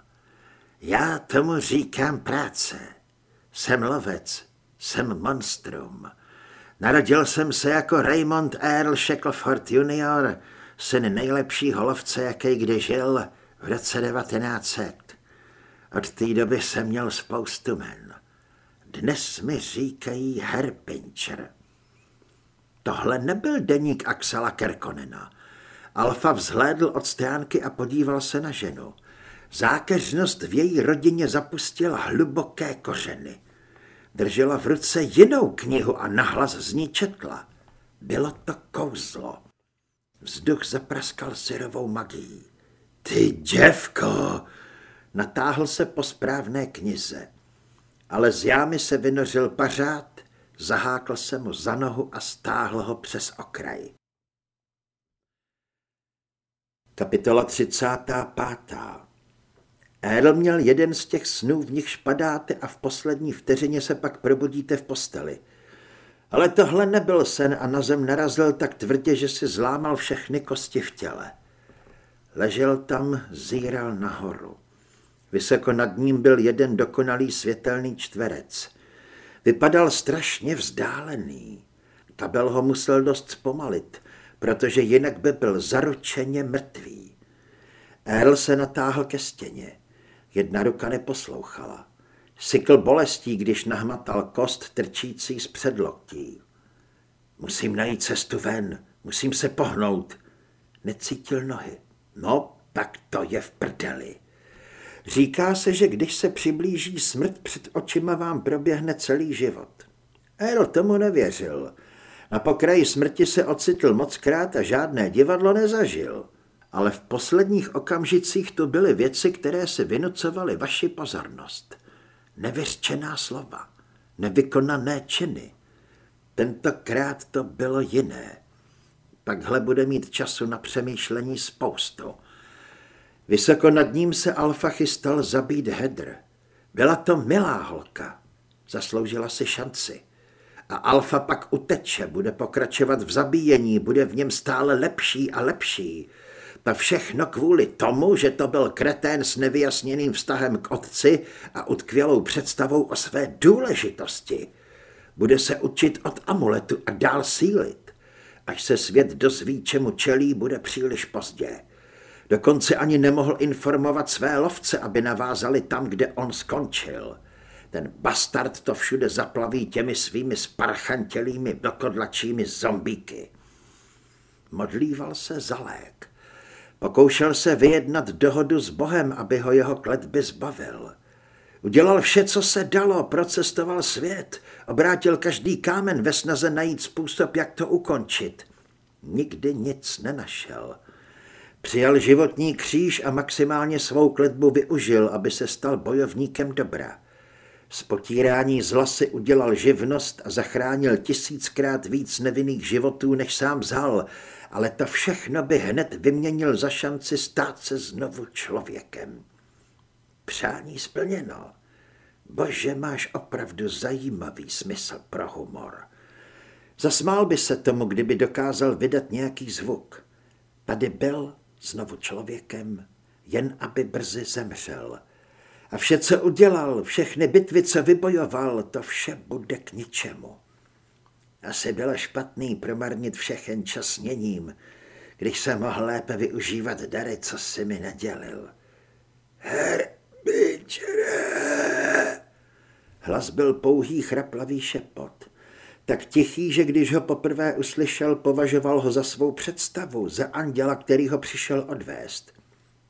Já tomu říkám práce. Jsem lovec, jsem monstrum. Narodil jsem se jako Raymond Earl Shackleford Jr., syn nejlepší holovce, jaký kdy žil, v roce 1900. Od té doby jsem měl spoustu men. Dnes mi říkají Herpincher. Tohle nebyl deník Axela Kerkonena. Alfa vzhlédl od stránky a podíval se na ženu. Zákeřnost v její rodině zapustila hluboké kořeny. Držela v ruce jinou knihu a nahlas z ní četla. Bylo to kouzlo. Vzduch zapraskal syrovou magií. Ty děvko! Natáhl se po správné knize. Ale z jámy se vynořil pařád, zahákl se mu za nohu a stáhl ho přes okraj. Kapitola 35. Earl měl jeden z těch snů, v nichž padáte a v poslední vteřině se pak probudíte v posteli. Ale tohle nebyl sen a na zem narazil tak tvrdě, že si zlámal všechny kosti v těle. Ležel tam, zíral nahoru. Vysoko nad ním byl jeden dokonalý světelný čtverec. Vypadal strašně vzdálený. Kabel ho musel dost zpomalit, protože jinak by byl zaručeně mrtvý. Earl se natáhl ke stěně. Jedna ruka neposlouchala. Sykl bolestí, když nahmatal kost trčící z předloktí. Musím najít cestu ven, musím se pohnout. Necítil nohy. No, tak to je v prdeli. Říká se, že když se přiblíží smrt před očima, vám proběhne celý život. Earl tomu nevěřil. Na pokraji smrti se ocitl mockrát a žádné divadlo nezažil. Ale v posledních okamžicích to byly věci, které se vynucovaly vaši pozornost. Nevyřčená slova, nevykonané činy. Tentokrát to bylo jiné. Takhle bude mít času na přemýšlení spoustu. Vysoko nad ním se Alfa chystal zabít Hedr. Byla to milá holka. Zasloužila si šanci. A Alfa pak uteče, bude pokračovat v zabíjení, bude v něm stále lepší a lepší. To všechno kvůli tomu, že to byl kretén s nevyjasněným vztahem k otci a utkvělou představou o své důležitosti. Bude se učit od amuletu a dál sílit. Až se svět dozví, čemu čelí, bude příliš pozdě. Dokonce ani nemohl informovat své lovce, aby navázali tam, kde on skončil. Ten bastard to všude zaplaví těmi svými sparchantělými vlkodlačími zombíky. Modlíval se za lék. Pokoušel se vyjednat dohodu s Bohem, aby ho jeho kletby zbavil. Udělal vše, co se dalo, procestoval svět, obrátil každý kámen ve snaze najít způsob, jak to ukončit. Nikdy nic nenašel. Přijal životní kříž a maximálně svou kletbu využil, aby se stal bojovníkem dobra. Z potírání zla si udělal živnost a zachránil tisíckrát víc nevinných životů, než sám vzal, ale to všechno by hned vyměnil za šanci stát se znovu člověkem. Přání splněno. Bože, máš opravdu zajímavý smysl pro humor. Zasmál by se tomu, kdyby dokázal vydat nějaký zvuk. Tady byl znovu člověkem, jen aby brzy zemřel. A vše, co udělal, všechny bitvy, co vybojoval, to vše bude k ničemu. Asi bylo špatný promarnit všechen čas měním, když se mohl lépe využívat dary, co si mi nedělil. Herbingere! Hlas byl pouhý chraplavý šepot. Tak tichý, že když ho poprvé uslyšel, považoval ho za svou představu, za anděla, který ho přišel odvést.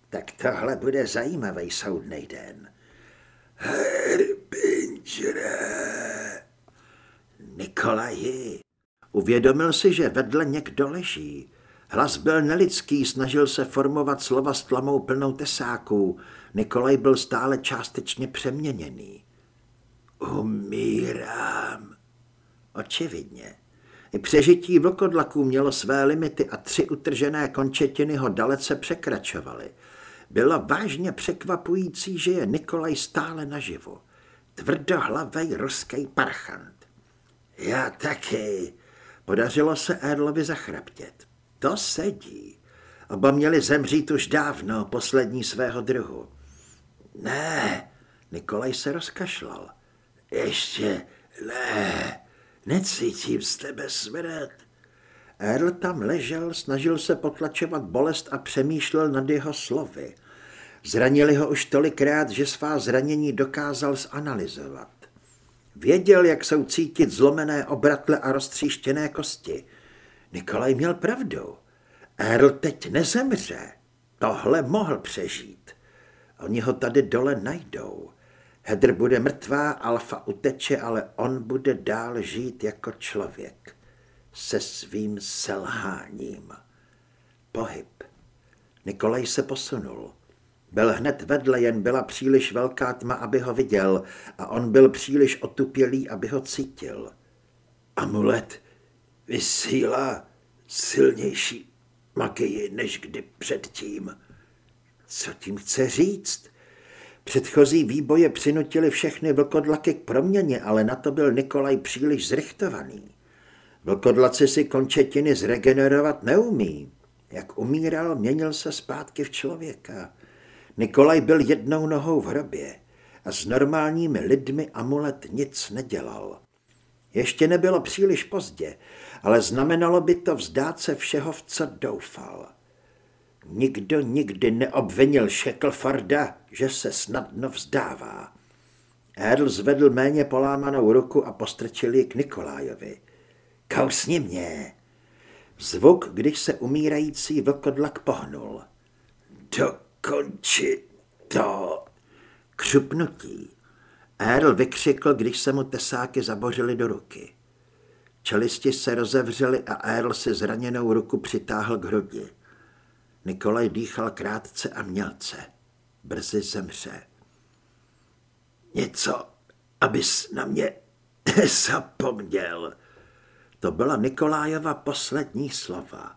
Tak tohle bude zajímavý soudnej den. Herbingere! Nikolaji! Uvědomil si, že vedle někdo leží. Hlas byl nelidský, snažil se formovat slova s tlamou plnou tesáků. Nikolaj byl stále částečně přeměněný. Umírám. Očividně. I přežití vlkodlaků mělo své limity a tři utržené končetiny ho dalece překračovaly. Bylo vážně překvapující, že je Nikolaj stále naživu. Tvrdohlavej ruský parchant. Já taky. Podařilo se Erlovi zachraptět. To sedí. Oba měli zemřít už dávno, poslední svého druhu. Ne, Nikolaj se rozkašlal. Ještě ne, necítím z tebe smrt. Erl tam ležel, snažil se potlačovat bolest a přemýšlel nad jeho slovy. Zranili ho už tolikrát, že svá zranění dokázal zanalizovat. Věděl, jak jsou cítit zlomené obratle a roztříštěné kosti. Nikolaj měl pravdu. Erl teď nezemře. Tohle mohl přežít. Oni ho tady dole najdou. Hedr bude mrtvá, Alfa uteče, ale on bude dál žít jako člověk. Se svým selháním. Pohyb. Nikolaj se posunul. Byl hned vedle, jen byla příliš velká tma, aby ho viděl a on byl příliš otupělý, aby ho cítil. Amulet vysílá silnější magii než kdy předtím. Co tím chce říct? Předchozí výboje přinutili všechny vlkodlaky k proměně, ale na to byl Nikolaj příliš zrychtovaný. Vlkodlaci si končetiny zregenerovat neumí. Jak umíral, měnil se zpátky v člověka. Nikolaj byl jednou nohou v hrobě a s normálními lidmi amulet nic nedělal. Ještě nebylo příliš pozdě, ale znamenalo by to vzdát se všeho, v co doufal. Nikdo nikdy neobvinil Shackleforda, že se snadno vzdává. Edl zvedl méně polámanou ruku a postrčil ji k Nikolájovi. Kousni mě. Zvuk, když se umírající vlkodlak pohnul. Dokončit to. Křupnutí. Earl vykřikl, když se mu tesáky zabořily do ruky. Čelisti se rozevřely a Earl si zraněnou ruku přitáhl k hrudi. Nikolaj dýchal krátce a mělce. Brzy zemře. Něco, abys na mě zapomněl. To byla Nikolájova poslední slova.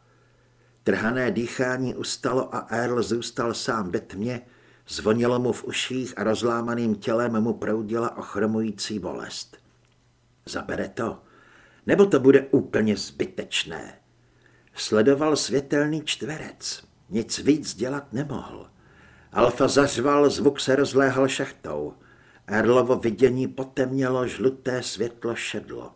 Trhané dýchání ustalo a Earl zůstal sám ve tmě, zvonilo mu v uších a rozlámaným tělem mu proudila ochromující bolest. Zabere to, nebo to bude úplně zbytečné. Sledoval světelný čtverec, nic víc dělat nemohl. Alfa zařval, zvuk se rozléhal šachtou. Erlovo vidění potemnělo, žluté světlo šedlo.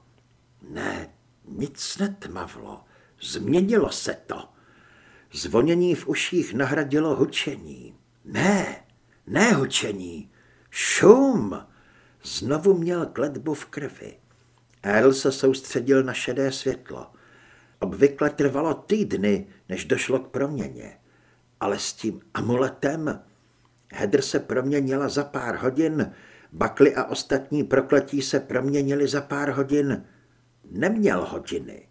Ne, nic netmavlo, změnilo se to. Zvonění v uších nahradilo hučení. Ne, ne hučení, šum. Znovu měl kletbu v krvi. Earl se soustředil na šedé světlo. Obvykle trvalo týdny, než došlo k proměně. Ale s tím amuletem... Hedr se proměnila za pár hodin, Bakly a ostatní prokletí se proměnili za pár hodin. Neměl hodiny.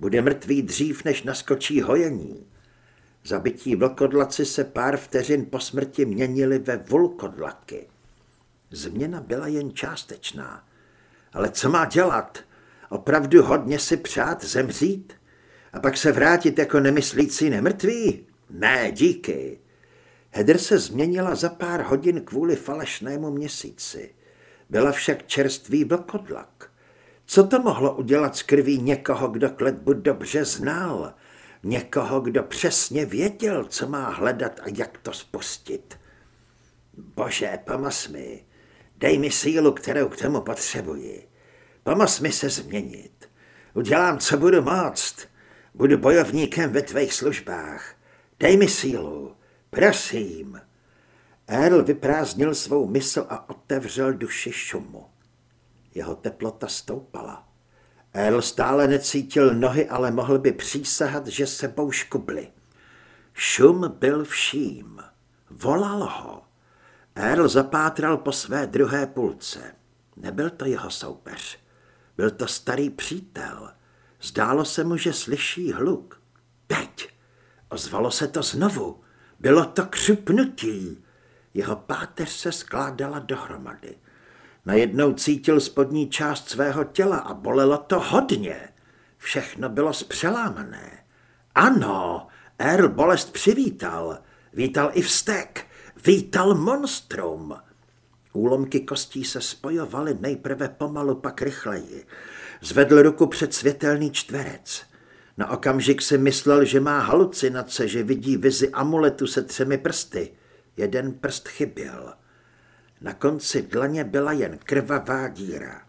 Bude mrtvý dřív, než naskočí hojení. Zabití vlkodlaci se pár vteřin po smrti měnili ve vulkodlaky. Změna byla jen částečná. Ale co má dělat? Opravdu hodně si přát zemřít? A pak se vrátit jako nemyslící nemrtvý? Ne, díky. Hedr se změnila za pár hodin kvůli falešnému měsíci. Byla však čerstvý vlkodlak. Co to mohlo udělat s krví někoho, kdo kletbu dobře znal? Někoho, kdo přesně věděl, co má hledat a jak to spustit. Bože, pomoz mi. Dej mi sílu, kterou k tomu potřebuji. Pomoz mi se změnit. Udělám, co budu moct. Budu bojovníkem ve tvých službách. Dej mi sílu. Prosím. Earl vyprázdnil svou mysl a otevřel duši šumu. Jeho teplota stoupala. Earl stále necítil nohy, ale mohl by přísahat, že sebou škubly. Šum byl vším. Volal ho. Earl zapátral po své druhé půlce. Nebyl to jeho soupeř. Byl to starý přítel. Zdálo se mu, že slyší hluk. Teď! Ozvalo se to znovu. Bylo to křupnutí. Jeho páteř se skládala dohromady. Najednou cítil spodní část svého těla a bolelo to hodně. Všechno bylo zpřelámané. Ano, Earl bolest přivítal. Vítal i vztek. Vítal monstrum. Úlomky kostí se spojovaly nejprve pomalu, pak rychleji. Zvedl ruku před světelný čtverec. Na okamžik si myslel, že má halucinace, že vidí vizi amuletu se třemi prsty. Jeden prst chyběl. Na konci dlaně byla jen krvavá díra.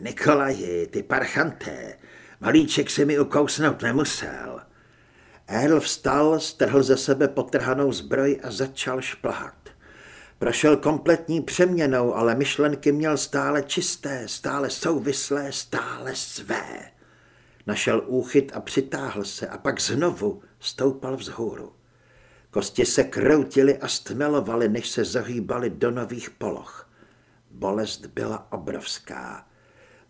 Nikolaji, ty parchanté, malíček si mi ukousnout nemusel. Earl vstal, strhl ze sebe potrhanou zbroj a začal šplhat. Prošel kompletní přeměnou, ale myšlenky měl stále čisté, stále souvislé, stále své. Našel úchyt a přitáhl se a pak znovu stoupal vzhůru. Kosti se kroutily a stmelovaly, než se zahýbaly do nových poloh. Bolest byla obrovská.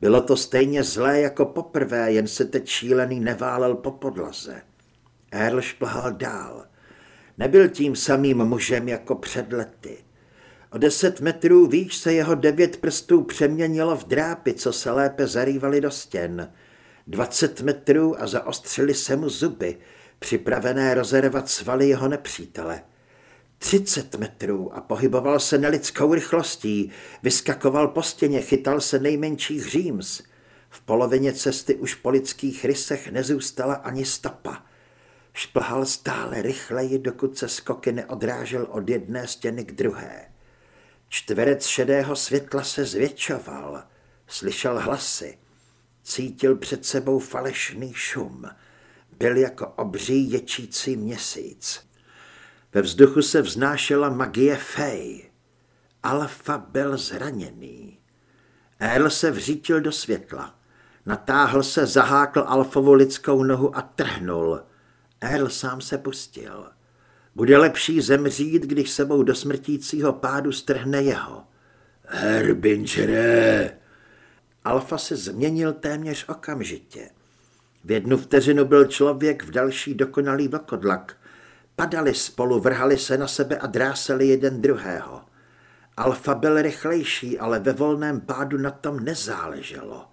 Bylo to stejně zlé jako poprvé, jen se teď šílený neválel po podlaze. Earl šplhal dál. Nebyl tím samým mužem jako před lety. O deset metrů výš se jeho devět prstů přeměnilo v drápy, co se lépe zarývaly do stěn. Dvacet metrů a zaostřili se mu zuby, připravené rozervat svaly jeho nepřítele. Třicet metrů a pohyboval se nelidskou rychlostí, vyskakoval po stěně, chytal se nejmenších říms. V polovině cesty už po lidských rysech nezůstala ani stopa. Šplhal stále rychleji, dokud se skoky neodrážel od jedné stěny k druhé. Čtverec šedého světla se zvětšoval, slyšel hlasy, cítil před sebou falešný šum, byl jako obří ječící měsíc. Ve vzduchu se vznášela magie fej. Alfa byl zraněný. Earl se vřítil do světla. Natáhl se, zahákl Alfovu lidskou nohu a trhnul. Earl sám se pustil. Bude lepší zemřít, když sebou do smrtícího pádu strhne jeho. Herbingere! Alfa se změnil téměř okamžitě. V jednu vteřinu byl člověk, v další dokonalý vlkodlak. Padali spolu, vrhali se na sebe a dráseli jeden druhého. Alfa byl rychlejší, ale ve volném pádu na tom nezáleželo.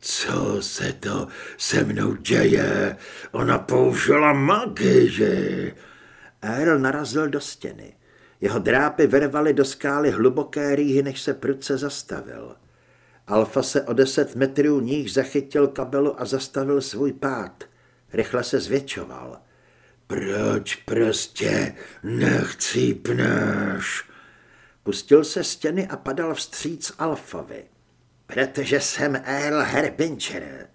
Co se to se mnou děje? Ona použila magii? Earl narazil do stěny. Jeho drápy vyrvaly do skály hluboké rýhy, než se prudce zastavil. Alfa se o deset metrů níž zachytil kabelu a zastavil svůj pád. Rychle se zvětšoval. Proč prostě nechcípneš? Pustil se stěny a padal vstříc Alfovi. Protože jsem Earl Herbincher.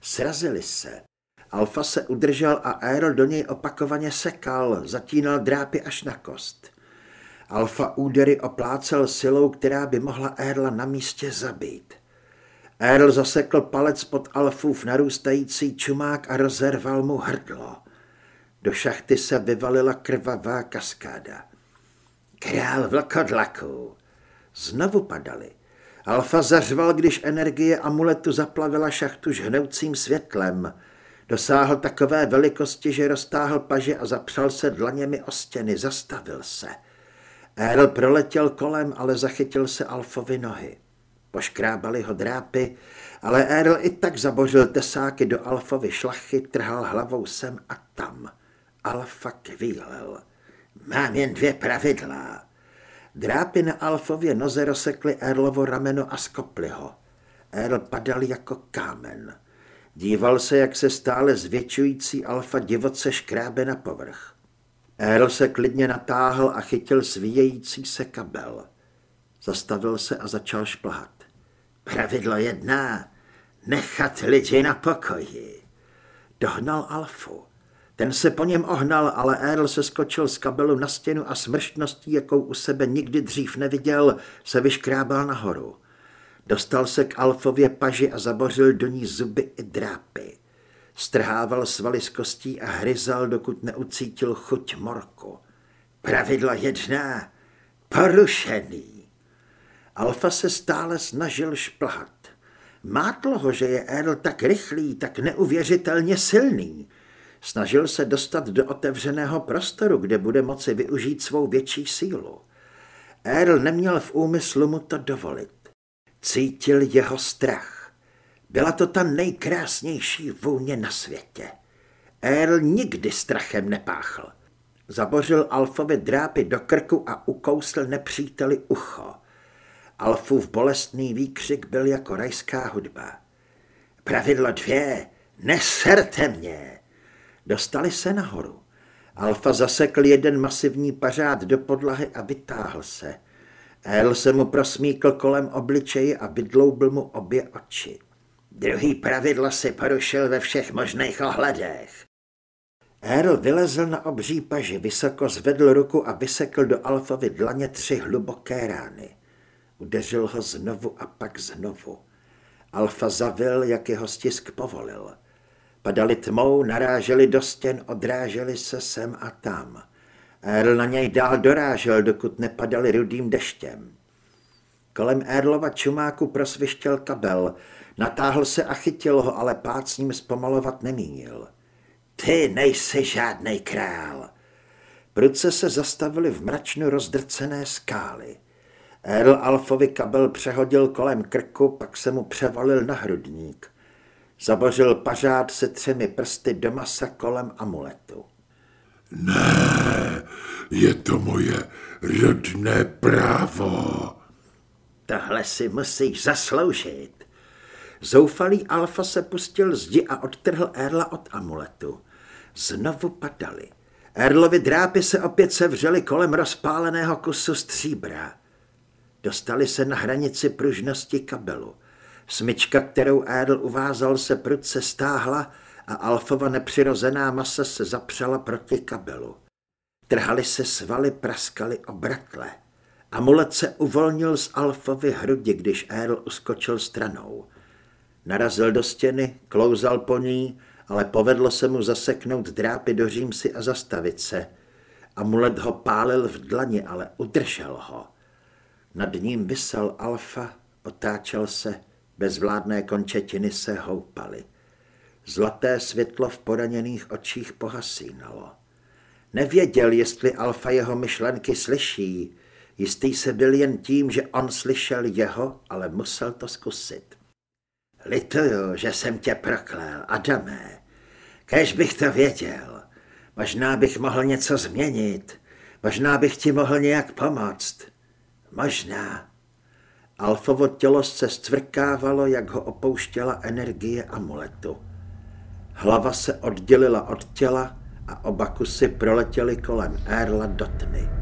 Srazili se. Alfa se udržel a Earl do něj opakovaně sekal, zatínal drápy až na kost. Alfa údery oplácel silou, která by mohla Erla na místě zabít. Erl zasekl palec pod Alfův narůstající čumák a rozerval mu hrdlo. Do šachty se vyvalila krvavá kaskáda. Král vlkodlaků. Znovu padali. Alfa zařval, když energie amuletu zaplavila šachtu žhnoucím světlem. Dosáhl takové velikosti, že roztáhl paže a zapřel se dlaněmi o stěny. Zastavil se. Earl proletěl kolem, ale zachytil se Alfovi nohy. Poškrábali ho drápy, ale Earl i tak zabořil tesáky do Alfovy šlachy, trhal hlavou sem a tam. Alfa kvílel. Mám jen dvě pravidla. Drápy na Alfově noze rozsekly Earlovo rameno a skoply ho. Earl padal jako kámen. Díval se, jak se stále zvětšující Alfa divoce škrábe na povrch. Earl se klidně natáhl a chytil svíjející se kabel. Zastavil se a začal šplhat. Pravidlo jedná, nechat lidi na pokoji. Dohnal Alfu. Ten se po něm ohnal, ale Earl se skočil z kabelu na stěnu a smrštností, jakou u sebe nikdy dřív neviděl, se vyškrábal nahoru. Dostal se k Alfově paži a zabořil do ní zuby i drápy. Strhával svaly z kostí a hryzal, dokud neucítil chuť morku. Pravidlo jedná, porušený. Alfa se stále snažil šplhat. Mátlo ho, že je Earl tak rychlý, tak neuvěřitelně silný. Snažil se dostat do otevřeného prostoru, kde bude moci využít svou větší sílu. Earl neměl v úmyslu mu to dovolit. Cítil jeho strach. Byla to ta nejkrásnější vůně na světě. Earl nikdy strachem nepáchl. Zabořil Alfovi drápy do krku a ukousl nepříteli ucho. Alfův bolestný výkřik byl jako rajská hudba. Pravidlo dvě, neserte mě. Dostali se nahoru. Alfa zasekl jeden masivní pařád do podlahy a vytáhl se. Earl se mu prosmíkl kolem obličeje a vydloubil mu obě oči. Druhý pravidlo si porušil ve všech možných ohledech. Earl vylezl na obří paži, vysoko zvedl ruku a vysekl do Alfovy dlaně tři hluboké rány. Udeřil ho znovu a pak znovu. Alfa zavil, jak jeho stisk povolil. Padali tmou, naráželi do stěn, odráželi se sem a tam. Earl na něj dál dorážel, dokud nepadali rudým deštěm. Kolem Erlova čumáku prosvištěl kabel, Natáhl se a chytil ho, ale pád s ním zpomalovat nemínil. Ty nejsi žádný král. Prudce se zastavili v mračnu rozdrcené skály. Earl Alfovi kabel přehodil kolem krku, pak se mu převalil na hrudník. Zabořil pařád se třemi prsty do masa kolem amuletu. Ne, je to moje rodné právo. Tohle si musíš zasloužit. Zoufalý Alfa se pustil zdi a odtrhl Erla od amuletu. Znovu padali. Erlovi drápy se opět sevřely kolem rozpáleného kusu stříbra. Dostali se na hranici pružnosti kabelu. Smyčka, kterou Erl uvázal, se prudce stáhla a Alfova nepřirozená masa se zapřela proti kabelu. Trhali se svaly, praskali obratle. Amulet se uvolnil z Alfovy hrudi, když Erl uskočil stranou. Narazil do stěny, klouzal po ní, ale povedlo se mu zaseknout drápy do římsy a zastavit se. Amulet ho pálil v dlani, ale udržel ho. Nad ním vysel Alfa, otáčel se, bezvládné končetiny se houpaly. Zlaté světlo v poraněných očích pohasínalo. Nevěděl, jestli Alfa jeho myšlenky slyší. Jistý se byl jen tím, že on slyšel jeho, ale musel to zkusit. Lituju, že jsem tě proklel, Adamé. Kež bych to věděl. Možná bych mohl něco změnit. Možná bych ti mohl nějak pomoct. Možná. Alfovo tělo se stvrkávalo, jak ho opouštěla energie amuletu. Hlava se oddělila od těla a oba kusy proletěly kolem Erla do tmy.